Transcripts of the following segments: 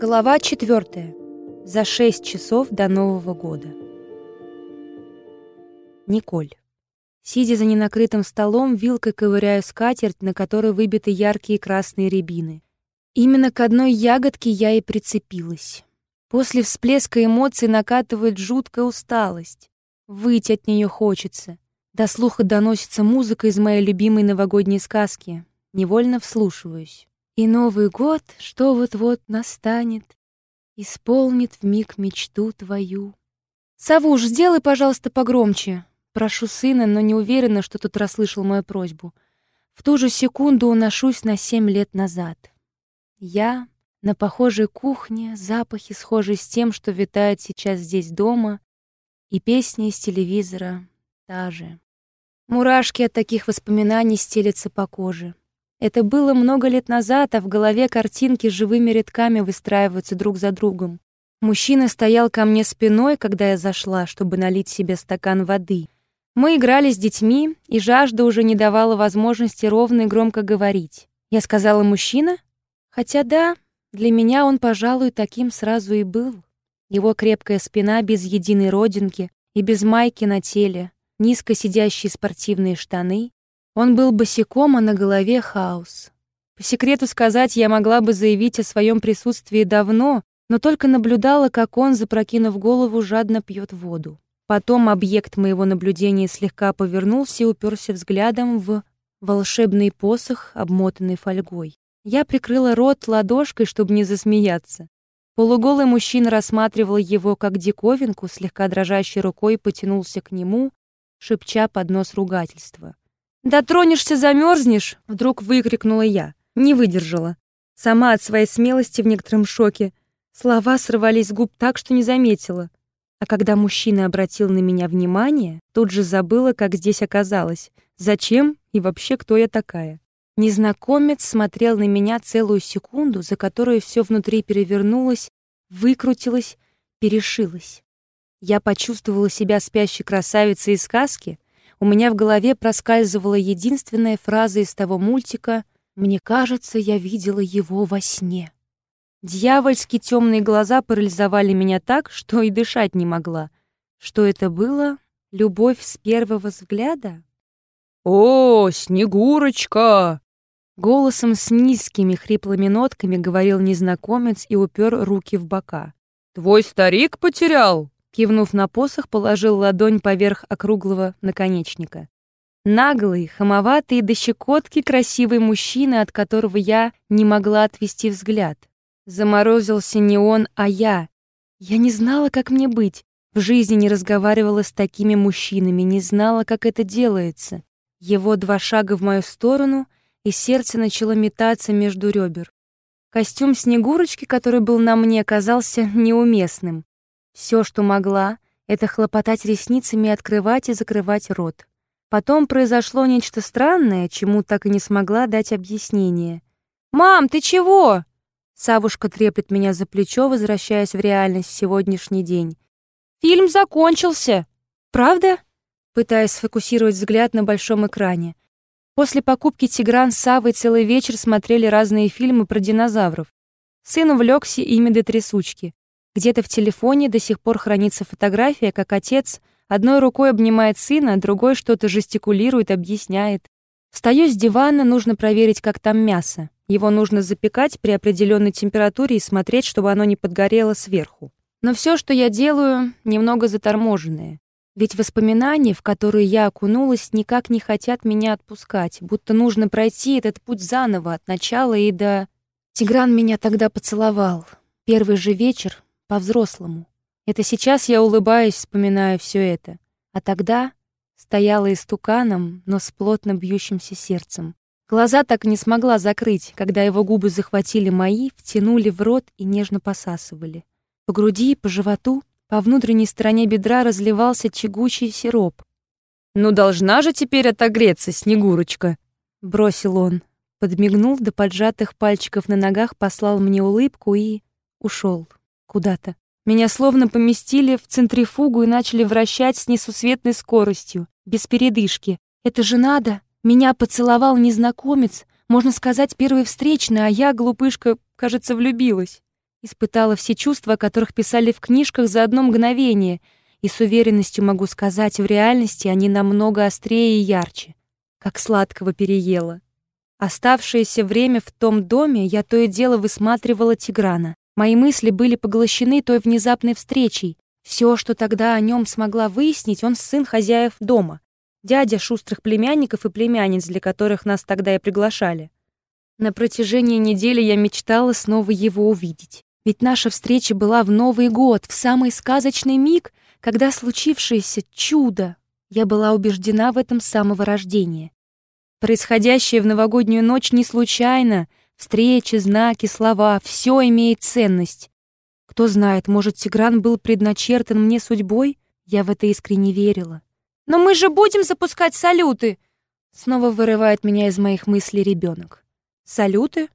Глава 4. За 6 часов до Нового года. Николь. Сидя за ненакрытым столом, вилкой ковыряю скатерть, на которой выбиты яркие красные рябины. Именно к одной ягодке я и прицепилась. После всплеска эмоций накатывает жуткая усталость. Выйти от нее хочется. До слуха доносится музыка из моей любимой новогодней сказки. Невольно вслушиваюсь. И Новый год, что вот-вот настанет, Исполнит в миг мечту твою. «Савуш, сделай, пожалуйста, погромче!» Прошу сына, но не уверена, что тот расслышал мою просьбу. В ту же секунду уношусь на семь лет назад. Я на похожей кухне, запахи схожи с тем, что витает сейчас здесь дома, и песни из телевизора та же. Мурашки от таких воспоминаний стелятся по коже. Это было много лет назад, а в голове картинки живыми рядками выстраиваются друг за другом. Мужчина стоял ко мне спиной, когда я зашла, чтобы налить себе стакан воды. Мы играли с детьми, и жажда уже не давала возможности ровно и громко говорить. Я сказала «мужчина»? Хотя да, для меня он, пожалуй, таким сразу и был. Его крепкая спина без единой родинки и без майки на теле, низко сидящие спортивные штаны, он был босиком, а на голове хаос. По секрету сказать, я могла бы заявить о своем присутствии давно, но только наблюдала, как он, запрокинув голову, жадно пьет воду. Потом объект моего наблюдения слегка повернулся и уперся взглядом в волшебный посох, обмотанный фольгой. Я прикрыла рот ладошкой, чтобы не засмеяться. Полуголый мужчина рассматривал его как диковинку, слегка дрожащей рукой потянулся к нему, шепча под нос ругательства. «Дотронешься, замерзнешь!» — вдруг выкрикнула я. Не выдержала. Сама от своей смелости в некотором шоке. Слова срывались с губ так, что не заметила. А когда мужчина обратил на меня внимание, тут же забыла, как здесь оказалась, зачем и вообще кто я такая. Незнакомец смотрел на меня целую секунду, за которую все внутри перевернулось, выкрутилось, перешилось. Я почувствовала себя спящей красавицей из сказки, у меня в голове проскальзывала единственная фраза из того мультика «Мне кажется, я видела его во сне». Дьявольски темные глаза парализовали меня так, что и дышать не могла. Что это было? Любовь с первого взгляда? «О, Снегурочка!» Голосом с низкими хриплыми нотками говорил незнакомец и упер руки в бока. «Твой старик потерял?» Кивнув на посох, положил ладонь поверх округлого наконечника. Наглый, хамоватый до щекотки красивый мужчина, от которого я не могла отвести взгляд. Заморозился не он, а я. Я не знала, как мне быть. В жизни не разговаривала с такими мужчинами, не знала, как это делается. Его два шага в мою сторону, и сердце начало метаться между ребер. Костюм Снегурочки, который был на мне, казался неуместным. Все, что могла, это хлопотать ресницами и открывать и закрывать рот. Потом произошло нечто странное, чему так и не смогла дать объяснение. «Мам, ты чего?» Савушка треплет меня за плечо, возвращаясь в реальность в сегодняшний день. «Фильм закончился!» «Правда?» Пытаясь сфокусировать взгляд на большом экране. После покупки Тигран с Савой целый вечер смотрели разные фильмы про динозавров. Сын увлекся ими до трясучки. Где-то в телефоне до сих пор хранится фотография, как отец одной рукой обнимает сына, другой что-то жестикулирует, объясняет. Встаю с дивана, нужно проверить, как там мясо. Его нужно запекать при определенной температуре и смотреть, чтобы оно не подгорело сверху. Но все, что я делаю, немного заторможенное. Ведь воспоминания, в которые я окунулась, никак не хотят меня отпускать, будто нужно пройти этот путь заново, от начала и до... Тигран меня тогда поцеловал. Первый же вечер, по-взрослому. Это сейчас я улыбаюсь, вспоминая все это. А тогда стояла истуканом, но с плотно бьющимся сердцем. Глаза так не смогла закрыть, когда его губы захватили мои, втянули в рот и нежно посасывали. По груди, по животу, по внутренней стороне бедра разливался тягучий сироп. «Ну должна же теперь отогреться, Снегурочка!» — бросил он. Подмигнул до поджатых пальчиков на ногах, послал мне улыбку и ушел куда-то. Меня словно поместили в центрифугу и начали вращать с несусветной скоростью, без передышки. Это же надо! Меня поцеловал незнакомец, можно сказать, первый встречный, а я, глупышка, кажется, влюбилась. Испытала все чувства, о которых писали в книжках за одно мгновение, и с уверенностью могу сказать, в реальности они намного острее и ярче. Как сладкого переела. Оставшееся время в том доме я то и дело высматривала Тиграна. Мои мысли были поглощены той внезапной встречей. Все, что тогда о нем смогла выяснить, он сын хозяев дома. Дядя шустрых племянников и племянниц, для которых нас тогда и приглашали. На протяжении недели я мечтала снова его увидеть. Ведь наша встреча была в Новый год, в самый сказочный миг, когда случившееся чудо. Я была убеждена в этом с самого рождения. Происходящее в новогоднюю ночь не случайно. Встречи, знаки, слова — все имеет ценность. Кто знает, может, Тигран был предначертан мне судьбой? Я в это искренне верила. «Но мы же будем запускать салюты!» Снова вырывает меня из моих мыслей ребенок. «Салюты?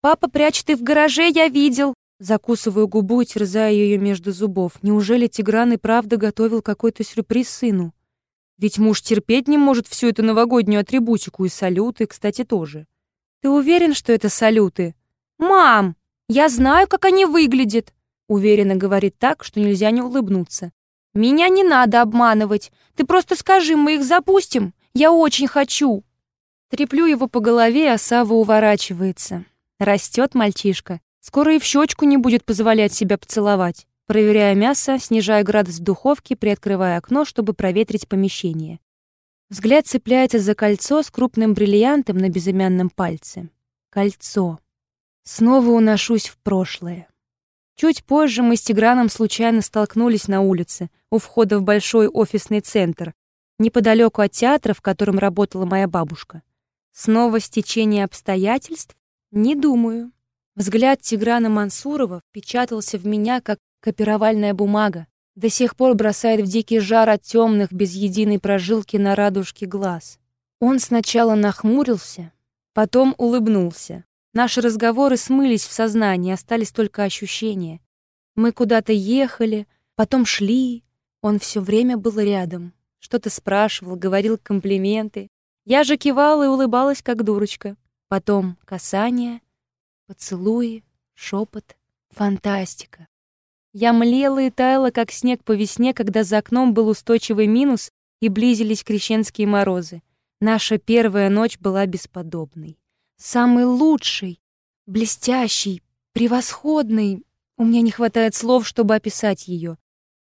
Папа прячет их в гараже, я видел!» Закусываю губу и терзаю ее между зубов. Неужели Тигран и правда готовил какой-то сюрприз сыну? Ведь муж терпеть не может всю эту новогоднюю атрибутику и салюты, кстати, тоже. Ты уверен, что это салюты? Мам, я знаю, как они выглядят. Уверенно говорит так, что нельзя не улыбнуться. Меня не надо обманывать. Ты просто скажи, мы их запустим. Я очень хочу. Треплю его по голове, а Сава уворачивается. Растет мальчишка. Скоро и в щечку не будет позволять себя поцеловать. Проверяя мясо, снижая градус в духовке, приоткрывая окно, чтобы проветрить помещение. Взгляд цепляется за кольцо с крупным бриллиантом на безымянном пальце. Кольцо. Снова уношусь в прошлое. Чуть позже мы с Тиграном случайно столкнулись на улице, у входа в большой офисный центр, неподалеку от театра, в котором работала моя бабушка. Снова стечение обстоятельств? Не думаю. Взгляд Тиграна Мансурова впечатался в меня, как копировальная бумага. До сих пор бросает в дикий жар от темных, без единой прожилки на радужке глаз. Он сначала нахмурился, потом улыбнулся. Наши разговоры смылись в сознании, остались только ощущения. Мы куда-то ехали, потом шли. Он все время был рядом. Что-то спрашивал, говорил комплименты. Я же кивала и улыбалась, как дурочка. Потом касание, поцелуи, шепот. Фантастика. Я млела и таяла, как снег по весне, когда за окном был устойчивый минус и близились крещенские морозы. Наша первая ночь была бесподобной. Самый лучший, блестящий, превосходный. У меня не хватает слов, чтобы описать ее.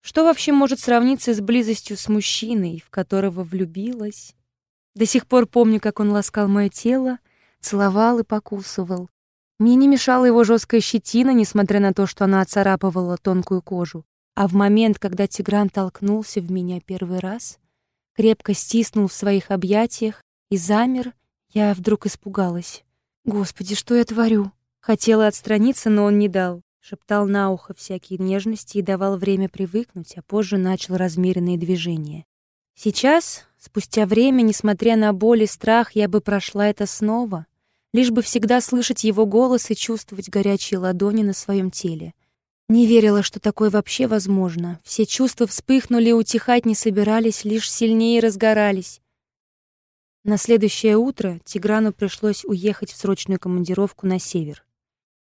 Что вообще может сравниться с близостью с мужчиной, в которого влюбилась? До сих пор помню, как он ласкал мое тело, целовал и покусывал. Мне не мешала его жесткая щетина, несмотря на то, что она оцарапывала тонкую кожу. А в момент, когда Тигран толкнулся в меня первый раз, крепко стиснул в своих объятиях и замер, я вдруг испугалась. «Господи, что я творю?» Хотела отстраниться, но он не дал. Шептал на ухо всякие нежности и давал время привыкнуть, а позже начал размеренные движения. Сейчас, спустя время, несмотря на боль и страх, я бы прошла это снова, лишь бы всегда слышать его голос и чувствовать горячие ладони на своем теле. Не верила, что такое вообще возможно. Все чувства вспыхнули утихать не собирались, лишь сильнее разгорались. На следующее утро Тиграну пришлось уехать в срочную командировку на север.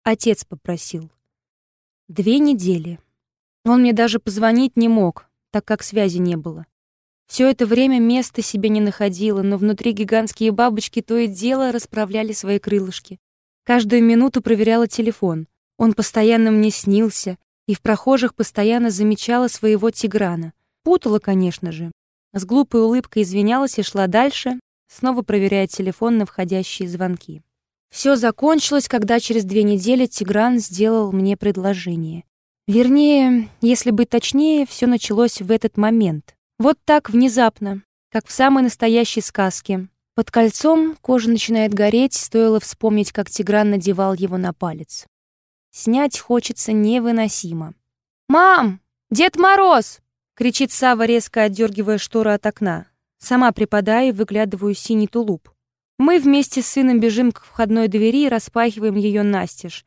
Отец попросил. Две недели. Он мне даже позвонить не мог, так как связи не было. Все это время места себе не находила, но внутри гигантские бабочки то и дело расправляли свои крылышки. Каждую минуту проверяла телефон. Он постоянно мне снился, и в прохожих постоянно замечала своего Тиграна. Путала, конечно же. С глупой улыбкой извинялась и шла дальше, снова проверяя телефон на входящие звонки. Все закончилось, когда через две недели Тигран сделал мне предложение. Вернее, если быть точнее, все началось в этот момент. Вот так внезапно, как в самой настоящей сказке. Под кольцом кожа начинает гореть, стоило вспомнить, как Тигран надевал его на палец. Снять хочется невыносимо. «Мам! Дед Мороз!» — кричит Сава, резко отдергивая шторы от окна. Сама припадая и выглядываю синий тулуп. Мы вместе с сыном бежим к входной двери и распахиваем ее настежь.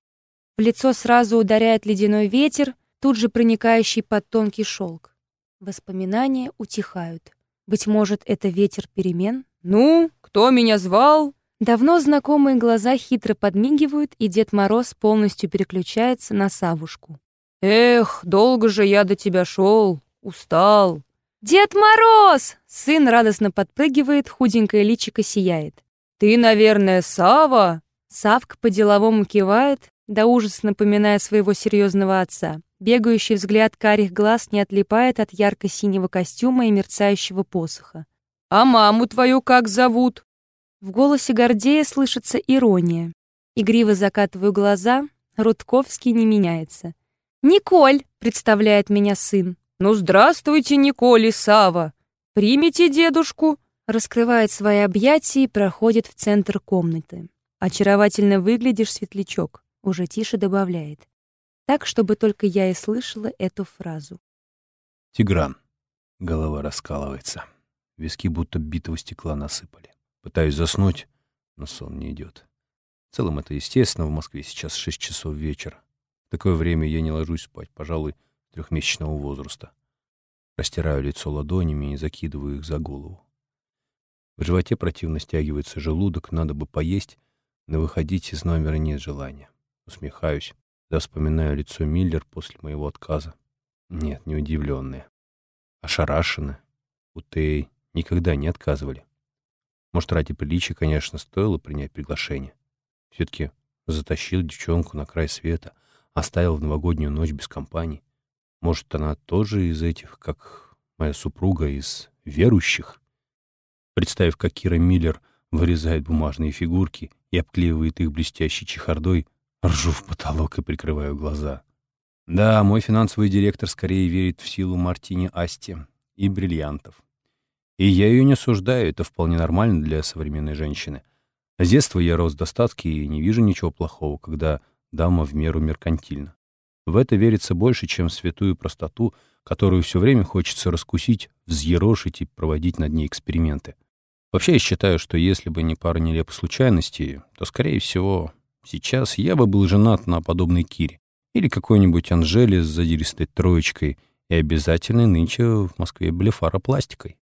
В лицо сразу ударяет ледяной ветер, тут же проникающий под тонкий шелк. Воспоминания утихают. Быть может, это ветер перемен? «Ну, кто меня звал?» Давно знакомые глаза хитро подмигивают, и Дед Мороз полностью переключается на Савушку. «Эх, долго же я до тебя шел, устал». «Дед Мороз!» Сын радостно подпрыгивает, худенькое личико сияет. «Ты, наверное, Сава?» Савка по-деловому кивает, до ужаса напоминая своего серьезного отца. Бегающий взгляд карих глаз не отлипает от ярко-синего костюма и мерцающего посоха. «А маму твою как зовут?» В голосе Гордея слышится ирония. Игриво закатываю глаза, Рудковский не меняется. «Николь!» — представляет меня сын. «Ну, здравствуйте, Николь и Сава! Примите дедушку!» Раскрывает свои объятия и проходит в центр комнаты. «Очаровательно выглядишь, светлячок», — уже тише добавляет. Так, чтобы только я и слышала эту фразу. Тигран. Голова раскалывается. Виски будто битого стекла насыпали. Пытаюсь заснуть, но сон не идет. В целом это естественно, в Москве сейчас 6 часов вечера. В такое время я не ложусь спать, пожалуй, трехмесячного возраста. Растираю лицо ладонями и закидываю их за голову. В животе противно стягивается желудок, надо бы поесть, но выходить из номера нет желания. Усмехаюсь, да вспоминаю лицо Миллер после моего отказа. Нет, не удивленные. Ошарашены. У Тей никогда не отказывали. Может, ради приличия, конечно, стоило принять приглашение. Все-таки затащил девчонку на край света, оставил в новогоднюю ночь без компании. Может, она тоже из этих, как моя супруга, из верующих? Представив, как Кира Миллер вырезает бумажные фигурки и обклеивает их блестящей чехардой, ржу в потолок и прикрываю глаза. Да, мой финансовый директор скорее верит в силу Мартини Асти и бриллиантов. И я ее не осуждаю, это вполне нормально для современной женщины. С детства я рос достатки и не вижу ничего плохого, когда дама в меру меркантильна. В это верится больше, чем в святую простоту, которую все время хочется раскусить, взъерошить и проводить над ней эксперименты. Вообще, я считаю, что если бы не пара нелепых случайностей, то, скорее всего, сейчас я бы был женат на подобной Кире или какой-нибудь Анжеле с задиристой троечкой и обязательной нынче в Москве блефаропластикой.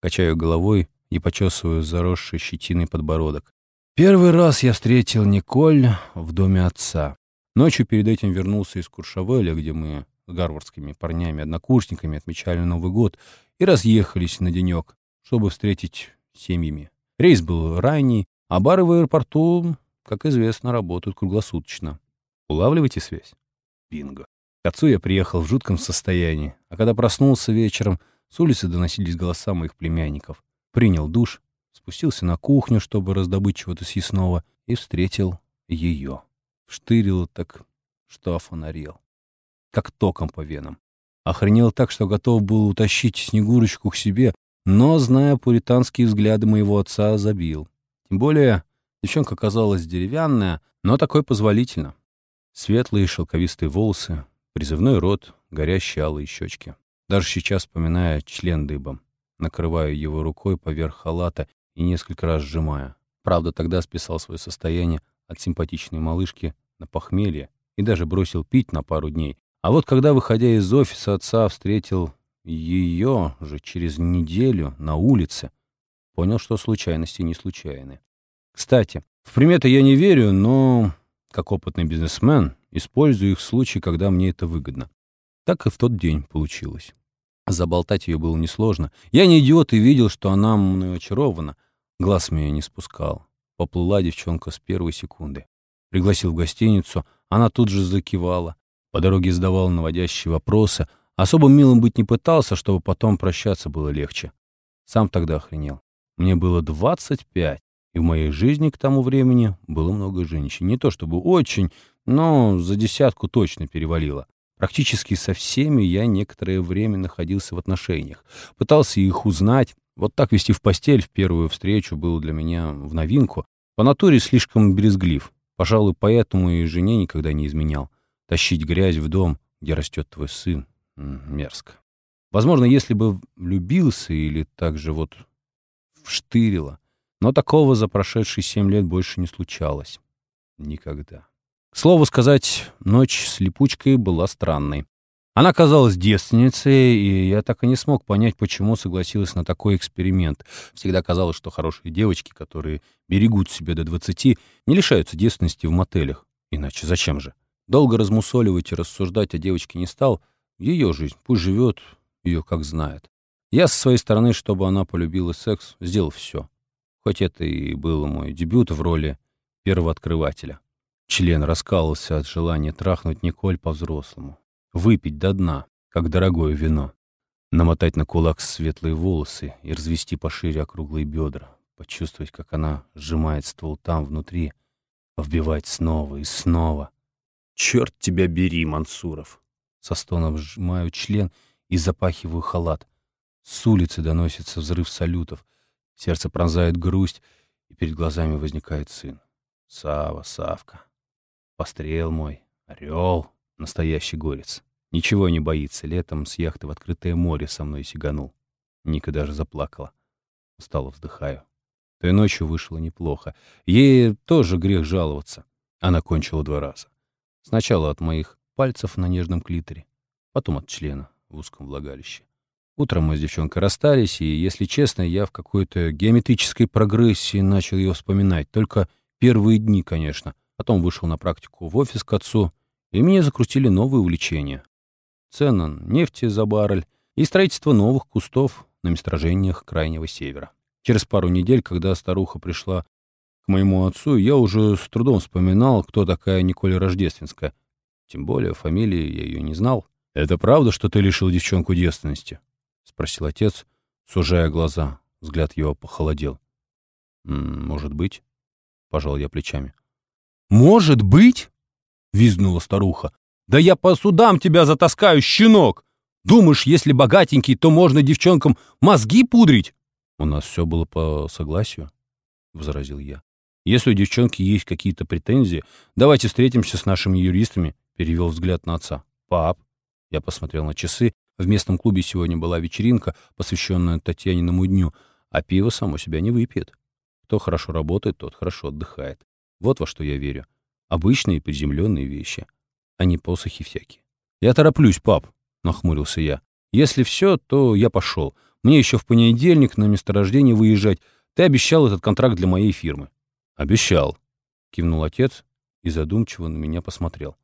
Качаю головой и почесываю заросший щетиной подбородок. Первый раз я встретил Николь в доме отца. Ночью перед этим вернулся из Куршавеля, где мы с гарвардскими парнями-однокурсниками отмечали Новый год и разъехались на денек, чтобы встретить семьями. Рейс был ранний, а бары в аэропорту, как известно, работают круглосуточно. Улавливаете связь? Бинго. К отцу я приехал в жутком состоянии, а когда проснулся вечером, с улицы доносились голоса моих племянников. Принял душ, спустился на кухню, чтобы раздобыть чего-то съестного, и встретил ее. Штырило так, что офонарел. Как током по венам. Охренел так, что готов был утащить Снегурочку к себе, но, зная пуританские взгляды моего отца, забил. Тем более, девчонка казалась деревянная, но такой позволительно. Светлые шелковистые волосы, призывной рот, горящие алые щечки. Даже сейчас, вспоминая член дыбом, накрываю его рукой поверх халата и несколько раз сжимаю. Правда, тогда списал свое состояние от симпатичной малышки на похмелье и даже бросил пить на пару дней. А вот когда, выходя из офиса отца, встретил ее же через неделю на улице, понял, что случайности не случайны. Кстати, в приметы я не верю, но, как опытный бизнесмен, использую их в случае, когда мне это выгодно. Так и в тот день получилось. Заболтать ее было несложно. Я не идиот и видел, что она мной очарована. Глаз меня не спускал. Поплыла девчонка с первой секунды. Пригласил в гостиницу, она тут же закивала. По дороге задавал наводящие вопросы. Особо милым быть не пытался, чтобы потом прощаться было легче. Сам тогда охренел. Мне было 25, и в моей жизни к тому времени было много женщин. Не то чтобы очень, но за десятку точно перевалило. Практически со всеми я некоторое время находился в отношениях. Пытался их узнать. Вот так вести в постель в первую встречу было для меня в новинку. По натуре слишком брезглив. Пожалуй, поэтому и жене никогда не изменял. Тащить грязь в дом, где растет твой сын, мерзко. Возможно, если бы влюбился или так же вот вштырило. Но такого за прошедшие семь лет больше не случалось. Никогда. К слову сказать, ночь с липучкой была странной. Она казалась девственницей, и я так и не смог понять, почему согласилась на такой эксперимент. Всегда казалось, что хорошие девочки, которые берегут себя до двадцати, не лишаются девственности в мотелях. Иначе зачем же? Долго размусоливать и рассуждать о девочке не стал. Ее жизнь, пусть живет, ее как знает. Я со своей стороны, чтобы она полюбила секс, сделал все. Хоть это и был мой дебют в роли первооткрывателя. Член раскалывался от желания трахнуть Николь по-взрослому. Выпить до дна, как дорогое вино. Намотать на кулак светлые волосы и развести пошире округлые бедра. Почувствовать, как она сжимает ствол там, внутри. Вбивать снова и снова. «Черт тебя бери, Мансуров!» Со стоном сжимаю член и запахиваю халат. С улицы доносится взрыв салютов. Сердце пронзает грусть, и перед глазами возникает сын. Сава, Савка. Пострел мой, орел, настоящий горец. Ничего не боится, летом с яхты в открытое море со мной сиганул. Ника даже заплакала. Устало вздыхаю. Той ночью вышло неплохо. Ей тоже грех жаловаться. Она кончила два раза. Сначала от моих пальцев на нежном клиторе, потом от члена в узком влагалище. Утром мы с девчонкой расстались, и, если честно, я в какой-то геометрической прогрессии начал ее вспоминать. Только первые дни, конечно. Потом вышел на практику в офис к отцу, и меня закрутили новые увлечения. Цена нефти за баррель и строительство новых кустов на месторождениях Крайнего Севера. Через пару недель, когда старуха пришла к моему отцу, я уже с трудом вспоминал, кто такая Николь Рождественская. Тем более фамилии я ее не знал. «Это правда, что ты лишил девчонку девственности?» — спросил отец, сужая глаза. Взгляд его похолодел. «Может быть?» — пожал я плечами. «Может быть?» — визгнула старуха. «Да я по судам тебя затаскаю, щенок! Думаешь, если богатенький, то можно девчонкам мозги пудрить?» «У нас все было по согласию», — возразил я. Если у девчонки есть какие-то претензии, давайте встретимся с нашими юристами, перевел взгляд на отца. Пап, я посмотрел на часы. В местном клубе сегодня была вечеринка, посвященная Татьяниному дню, а пиво само себя не выпьет. Кто хорошо работает, тот хорошо отдыхает. Вот во что я верю. Обычные приземленные вещи, а не посохи всякие. Я тороплюсь, пап, нахмурился я. Если все, то я пошел. Мне еще в понедельник на месторождение выезжать. Ты обещал этот контракт для моей фирмы. «Обещал», — кивнул отец и задумчиво на меня посмотрел.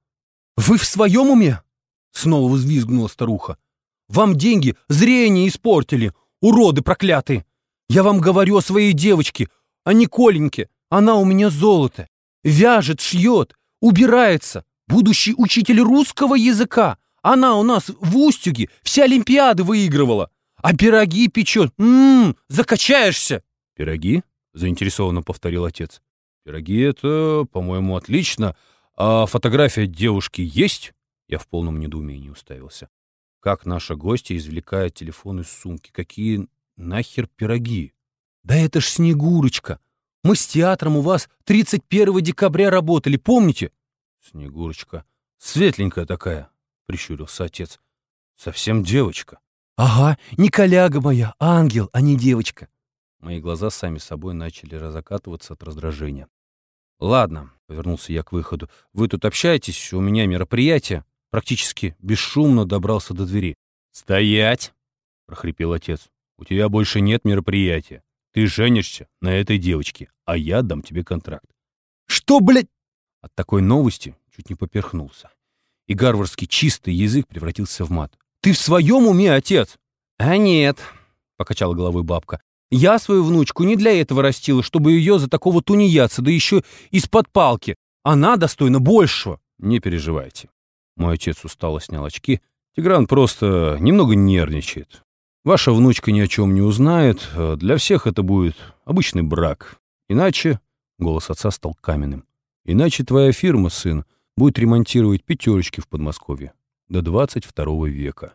«Вы в своем уме?» — снова взвизгнула старуха. «Вам деньги зрение испортили, уроды проклятые! Я вам говорю о своей девочке, о Николеньке. Она у меня золото. Вяжет, шьет, убирается. Будущий учитель русского языка. Она у нас в Устюге все Олимпиады выигрывала. А пироги печет. Ммм, закачаешься!» «Пироги?» — заинтересованно повторил отец. «Пироги — это, по-моему, отлично. А фотография девушки есть?» Я в полном недоумении уставился. Как наша гостья извлекает телефон из сумки? Какие нахер пироги? «Да это ж Снегурочка! Мы с театром у вас 31 декабря работали, помните?» «Снегурочка. Светленькая такая», — прищурился отец. «Совсем девочка». «Ага, не коляга моя, ангел, а не девочка. Мои глаза сами собой начали разокатываться от раздражения. «Ладно», — повернулся я к выходу, — «вы тут общаетесь, у меня мероприятие». Практически бесшумно добрался до двери. «Стоять!» — прохрипел отец. «У тебя больше нет мероприятия. Ты женишься на этой девочке, а я дам тебе контракт». «Что, блядь?» От такой новости чуть не поперхнулся. И гарвардский чистый язык превратился в мат. «Ты в своем уме, отец?» «А нет», — покачала головой бабка. Я свою внучку не для этого растила, чтобы ее за такого тунеядца, да еще из-под палки. Она достойна большего. Не переживайте. Мой отец устало снял очки. Тигран просто немного нервничает. Ваша внучка ни о чем не узнает. Для всех это будет обычный брак. Иначе... Голос отца стал каменным. Иначе твоя фирма, сын, будет ремонтировать пятерочки в Подмосковье до 22 века.